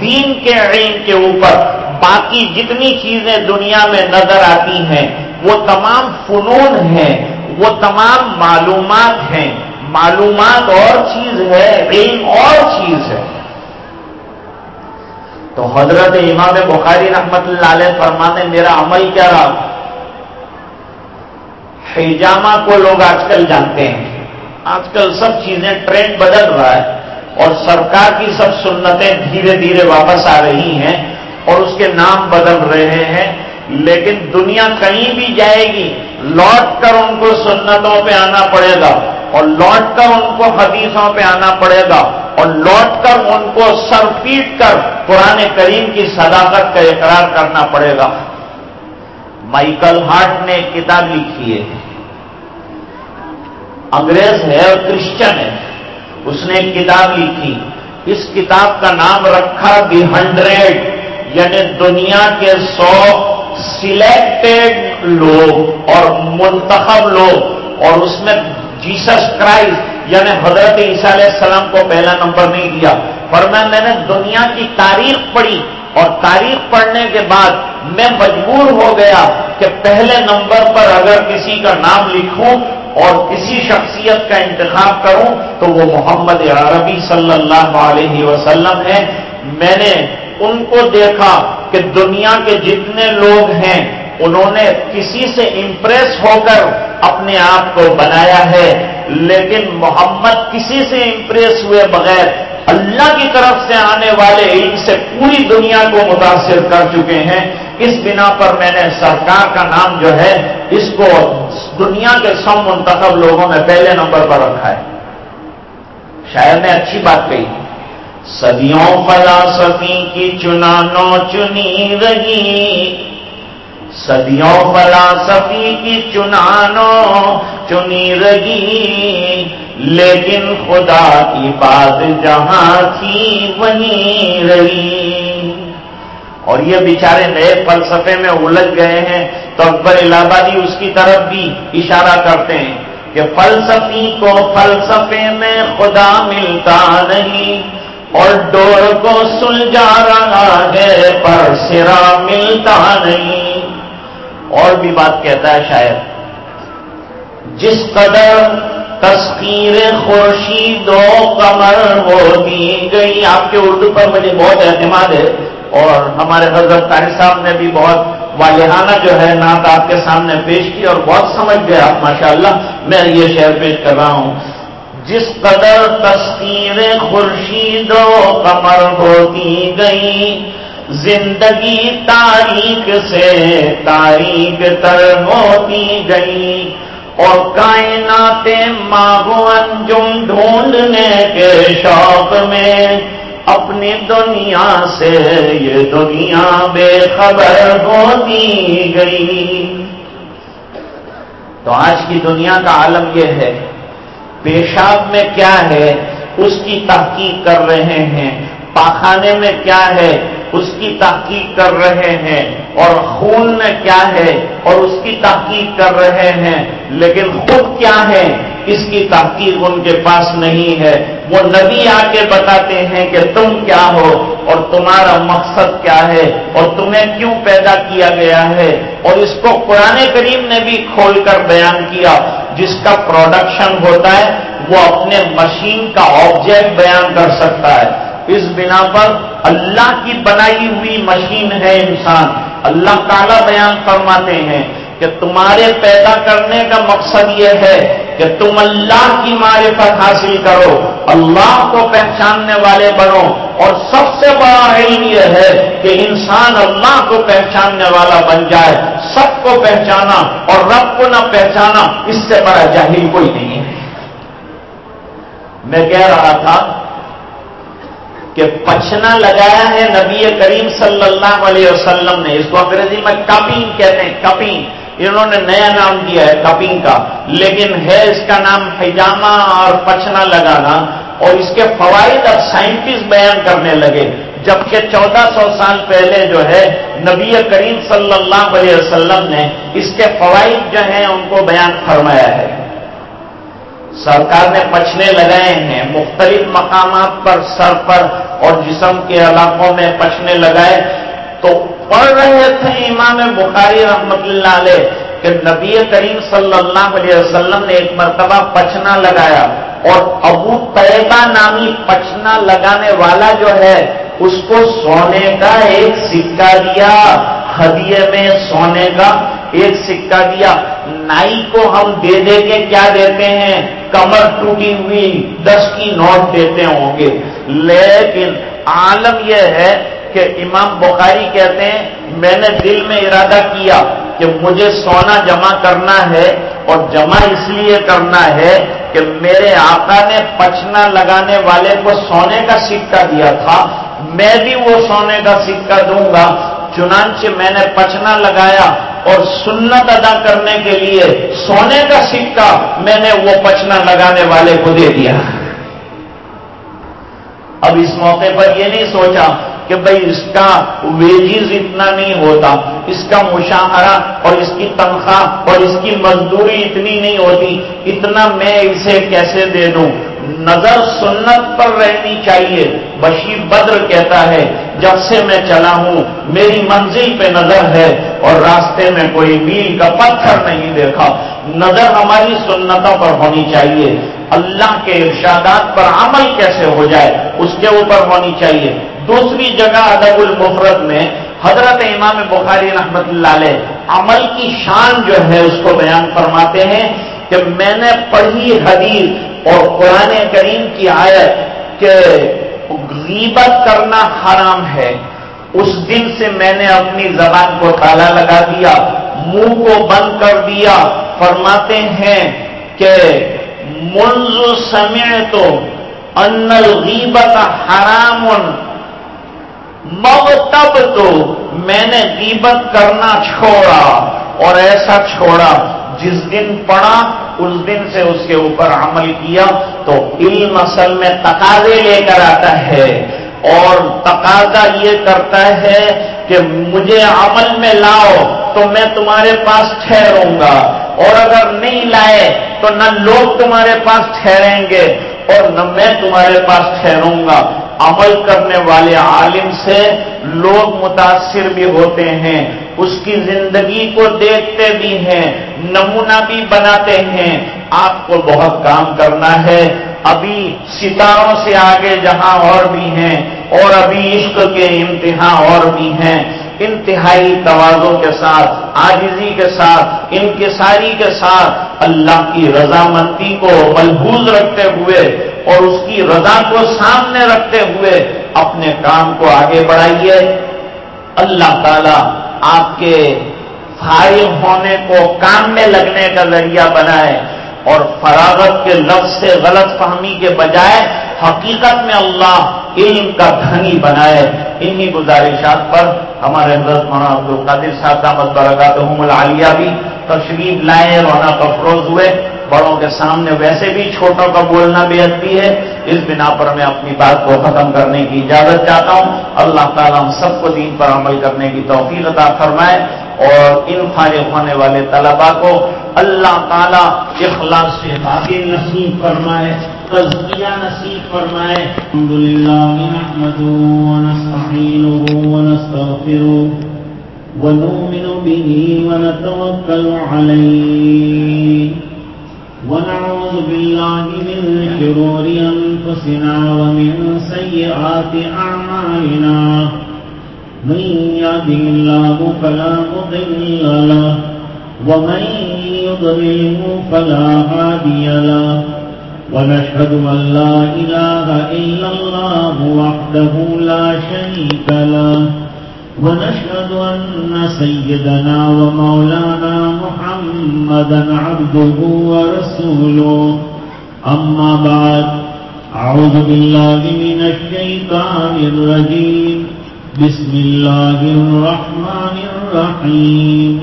دین کے علم کے اوپر باقی جتنی چیزیں دنیا میں نظر آتی ہیں وہ تمام فنون ہیں وہ تمام معلومات ہیں معلومات اور چیز ہے علم اور چیز ہے تو حضرت امام بخاری رحمت اللہ علیہ فرمانے میرا عمل کیا رہا؟ حجامہ کو لوگ آج کل جانتے ہیں۔ آج کل سب چیزیں ٹرینڈ بدل رہا ہے اور سرکار کی سب سنتیں دھیرے دھیرے واپس آ رہی ہیں اور اس کے نام بدل رہے ہیں۔ لیکن دنیا کہیں بھی جائے گی، لوٹ کر ان کو سنتوں پہ آنا پڑے گا، اور لوٹ کر ان کو حدیثوں پہ آنا پڑے گا، اور لوٹ کر ان کو سر پیٹ کر قرآن کریم کی صداقت کا اقرار کرنا پڑے گا۔ مائیکل ہارٹ نے کتاب لکھی ہے۔ انگریز ہے اور کرسچن ہے۔ اس نے ایک کتاب لکھی۔ اس کتاب کا نام رکھا دی ہنڈریڈ یعنی دنیا کے سو سلیکٹڈ لوگ اور منتخب لوگ اور اس میں جیسس کرائسٹ یعنی حضرت عیسیٰ علیہ السلام کو پہلا نمبر نہیں دیا۔ پر میں نے دنیا کی تاریخ پڑھی اور تاریخ پڑھنے کے بعد میں مجبور ہو گیا کہ پہلے نمبر پر اگر کسی کا نام لکھوں اور کسی شخصیت کا انتخاب کروں تو وہ محمد عربی صلی اللہ علیہ وسلم ہے۔ میں نے ان کو دیکھا کہ دنیا کے جتنے لوگ ہیں، انہوں نے کسی سے امپریس ہو کر اپنے آپ کو بنایا ہے، لیکن محمد کسی سے امپریس ہوئے بغیر اللہ کی طرف سے آنے والے علم سے پوری دنیا کو متاثر کر چکے ہیں۔ اس بنا پر میں نے سرکار کا نام جو ہے، اس کو دنیا کے سو منتخب لوگوں میں پہلے نمبر پر رکھا ہے۔ شاید نے اچھی بات کہی۔ صدیوں فلاسفی کی چنانو چنی رہی۔ صدیوں فلاسفی کی چنانو چنی رہی۔ لیکن خدا کی بات جہاں تھی وہیں رہی۔ اور یہ بیچارے نئے فلسفے میں الجھ گئے ہیں۔ تو اکبر الہ آبادی اس کی طرف بھی اشارہ کرتے ہیں کہ فلسفی کو فلسفے میں خدا ملتا نہیں۔ اور ڈور کو سلجھا رہا ہے، پر سرا ملتا نہیں۔ اور بھی بات کہتا ہے شاید جس قدر تسکیر خورشید و کمر ہوتی گئی۔ آپ کے اردو پر مجھے بہت اعتماد ہے اور ہمارے حضرت طاہر صاحب نے بھی بہت والہانہ جو ہے نعت آپ کے سامنے پیش کی اور بہت سمجھ گئے آپ ماشاء اللہ میں یہ شعر پیش کر رہا ہوں۔ جس قدر تصویر خورشید و کمر ہوتی گئی، زندگی تاریخ سے تاریخ تر ہوتی گئی۔ اور کائنات ماغو انجم ڈھونڈنے کے شوق میں، اپنی دنیا سے یہ دنیا بے خبر ہوتی گئی۔ تو آج کی دنیا کا عالم یہ ہے پیشاب میں کیا ہے؟ اس کی تحقیق کر رہے ہیں۔ پاخانے میں کیا ہے؟ اس کی تحقیق کر رہے ہیں اور خون میں کیا ہے اور اس کی تحقیق کر رہے ہیں لیکن خود کیا ہے؟ اس کی تحقیق ان کے پاس نہیں ہے۔ وہ نبی آ کے بتاتے ہیں کہ تم کیا ہو اور تمہارا مقصد کیا ہے اور تمہیں کیوں پیدا کیا گیا ہے؟ اور اس کو قرآن کریم نے بھی کھول کر بیان کیا۔ جس کا پروڈکشن ہوتا ہے، وہ اپنے مشین کا آبجیکٹ بیان کر سکتا ہے۔ اس بنا پر اللہ کی بنائی ہوئی مشین ہے انسان۔ اللہ تعالیٰ بیان فرماتے ہیں کہ تمہارے پیدا کرنے کا مقصد یہ ہے کہ تم اللہ کی معرفت حاصل کرو، اللہ کو پہچاننے والے بنو۔ اور سب سے بڑا علم یہ ہے کہ انسان اللہ کو پہچاننے والا بن جائے، سب کو پہچانا اور رب کو نہ پہچانا، اس سے بڑا جاہل کوئی نہیں ہے۔ میں کہہ رہا تھا کہ پچنا لگایا ہے نبی کریم صلی اللہ علیہ وسلم نے۔ اس کو انگریزی میں کپنگ کہتے ہیں کپنگ انہوں نے نیا نام دیا ہے کپنگ کا۔ لیکن ہے اس کا نام حجامہ اور پچنا لگانا۔ اور اس کے فوائد اب سائنٹسٹ بیان کرنے لگے۔ جبکہ چودہ سو سال پہلے جو ہے نبی کریم صلی اللہ علیہ وسلم نے اس کے فوائد جو ہیں ان کو بیان فرمایا ہے۔ سرکار نے پچھنے لگائے ہیں، مختلف مقامات پر، سر پر اور جسم کے علاقوں میں پچھنے لگائے۔ تو پڑھ رہے تھے امام بخاری رحمت اللہ علیہ کہ نبی کریم صلی اللہ علیہ وسلم نے ایک مرتبہ پچنا لگایا اور ابو طیبہ نامی پچنا لگانے والا جو ہے، اس کو سونے کا ایک سکہ دیا، ہدیے میں سونے کا۔ ایک سکہ دیا، نائی کو ہم دے دے کے کیا دیتے ہیں؟ کمر ٹوٹی ہوئی، دس کی نوٹ دیتے ہوں گے۔ لیکن عالم یہ ہے کہ امام بخاری کہتے ہیں، میں نے دل میں ارادہ کیا کہ مجھے سونا جمع کرنا ہے اور جمع اس لیے کرنا ہے کہ میرے آقا نے پچنا لگانے والے کو سونے کا سکہ دیا تھا۔ میں بھی وہ سونے کا سکہ دوں گا، چنانچہ میں نے پچنا لگایا۔ اور سنت ادا کرنے کے لیے سونے کا سکہ میں نے وہ پچنا لگانے والے کو دے دیا۔ اب اس موقع پر یہ نہیں سوچا کہ بھائی اس کا ویجز اتنا نہیں ہوتا، اس کا مشاہرہ اور اس کی تنخواہ اور اس کی مزدوری اتنی نہیں ہوتی، اتنا میں اسے کیسے دے دوں؟ نظر سنت پر رہنی چاہیے۔ بشیر بدر کہتا ہے، جب سے میں چلا ہوں، میری منزل پہ نظر ہے اور راستے میں کوئی میل کا پتھر نہیں دیکھا۔ نظر ہماری سنتوں پر ہونی چاہیے۔ اللہ کے ارشادات پر عمل کیسے ہو جائے، اس کے اوپر ہونی چاہیے۔ دوسری جگہ ادب المفرت میں حضرت امام بخاری رحمت اللہ علیہ عمل کی شان جو ہے، اس کو بیان فرماتے ہیں کہ میں نے پڑھی حدیث اور قرآن کریم کی آیت کہ غیبت کرنا حرام ہے، اس دن سے میں نے اپنی زبان کو تالا لگا دیا، منہ کو بند کر دیا، فرماتے ہیں کہ منذ سمع تو ان الغیبت حرام تب تو میں نے غیبت کرنا چھوڑا اور ایسا چھوڑا۔ جس دن پڑا اس دن سے اس کے اوپر عمل کیا، تو علم اصل میں تقاضے لے کر آتا ہے۔ اور تقاضا یہ کرتا ہے کہ مجھے عمل میں لاؤ تو میں تمہارے پاس ٹھہروں گا۔ اور اگر نہیں لائے تو نہ لوگ تمہارے پاس ٹھہریں گے اور نہ میں تمہارے پاس ٹھہروں گا۔ عمل کرنے والے عالم سے لوگ متاثر بھی ہوتے ہیں۔ اس کی زندگی کو دیکھتے بھی ہیں، نمونہ بھی بناتے ہیں۔ آپ کو بہت کام کرنا ہے۔ ابھی ستاروں سے آگے جہاں اور بھی ہیں اور ابھی عشق کے امتحان اور بھی ہیں۔ انتہائی توازوں کے ساتھ آجزی کے ساتھ، انکساری کے ساتھ اللہ کی رضامندی کو ملحوظ رکھتے ہوئے اور اس کی رضا کو سامنے رکھتے ہوئے اپنے کام کو آگے بڑھائیے۔ اللہ تعالی آپ کے فارغ ہونے کو کام میں لگنے کا ذریعہ بنائے اور فراغت کے لفظ سے غلط فہمی کے بجائے حقیقت میں اللہ علم کا دھنی بنائے۔ انہی گزارشات پر ہمارے حضرت مولانا عبد القادر صاحب دامت برکات العالیہ بھی تشریف لائے رونق افروز ہوئے۔ بڑوں کے سامنے ویسے بھی چھوٹوں کا بولنا بے ادبی ہے۔ اس بنا پر میں اپنی بات کو ختم کرنے کی اجازت چاہتا ہوں۔ اللہ تعالیٰ ہم سب کو دین پر عمل کرنے کی توفیق عطا فرمائے اور ان فارغ ہونے والے طلبا کو اللہ تعالیٰ اخلاص سے باقی نصیب فرمائے، تزکیہ نصیب فرمائے۔ الحمد للہ ونؤمن به ونتوكل عليه ونعوذ بالله من شرور أنفسنا ومن سيئات أعمالنا. من يهده الله فلا مضل له، ومن يضلله فلا هادي له. ونشهد أن لا إله إلا الله وحده لا شريك له. ونشهد أن سيدنا ومولانا محمدا عبده ورسوله. أما بعد، أعوذ بالله من الشيطان الرجيم. بسم الله الرحمن الرحيم.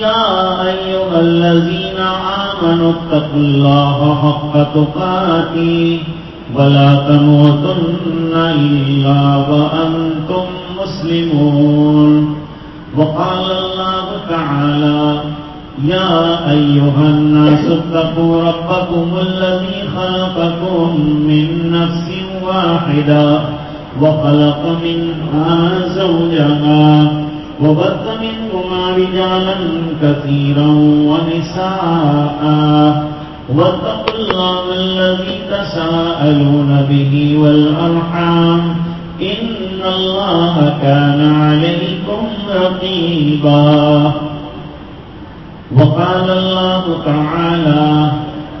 يا أيها الذين آمنوا اتقوا الله حق تقاتيه ولا تموتن إلا وأنتم مسلمون. وقال الله تعالى يا أيها الناس اتقوا ربكم الذي خلقكم من نفس واحدة وخلق منها زوجها وبث منهما رجالا كثيرا ونساء. واتقوا الله الذي تساءلون به والأرحام إن الله كان عليكم رقيبا. وقال الله تعالى،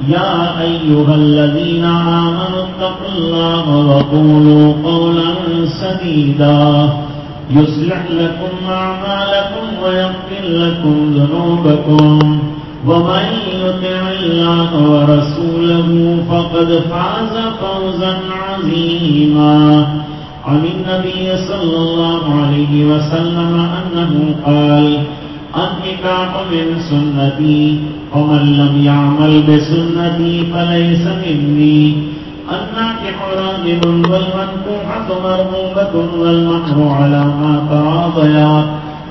يا أيها الذين آمنوا اتقوا الله وقولوا قولا سديدا. يصلح لكم أعمالكم ويغفر لكم ذنوبكم. ومن يطع الله ورسوله فقد فاز فوزا عظيما. عن النبي صلى الله عليه وسلم أنه قال، النكاح من سنتي، ومن لم يعمل بسنتي فليس مني. الناكح راجل والمنكوحة مرغوبة والمهر على ما تراضيا.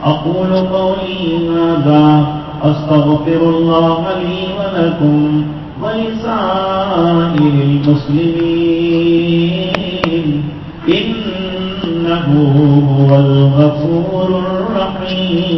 أقول قولي هذا. أستغفر الله لي ولكم ولسائر المسلمين. إنه هو الغفور الرحيم.